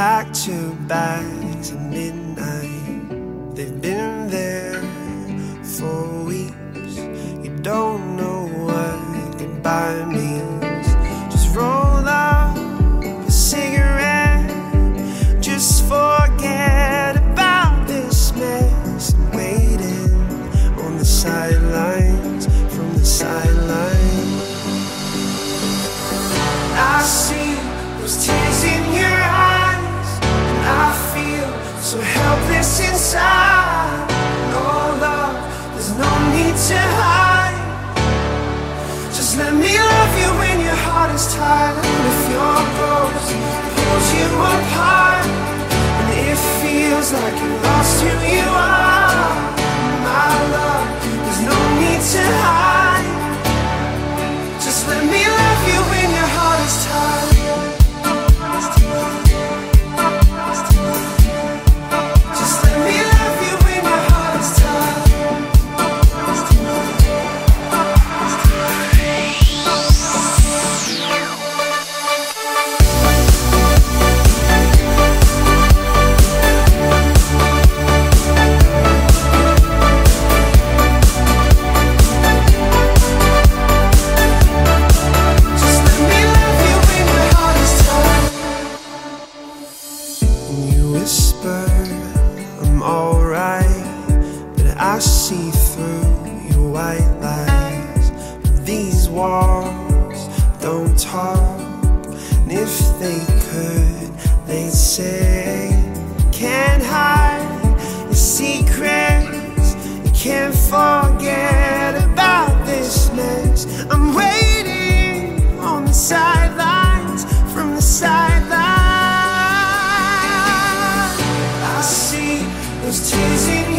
packed your bags at midnight. They've been there for weeks. You don't know what goodbye means. Just helpless inside. No love, there's no need to hide. Just let me love you when your heart is tired. And if you're broken, pulls you apart. And it feels like you lost who you are. My love, there's no need to hide. Just let me love you when your heart is tired. I'm alright, but I see through was teasing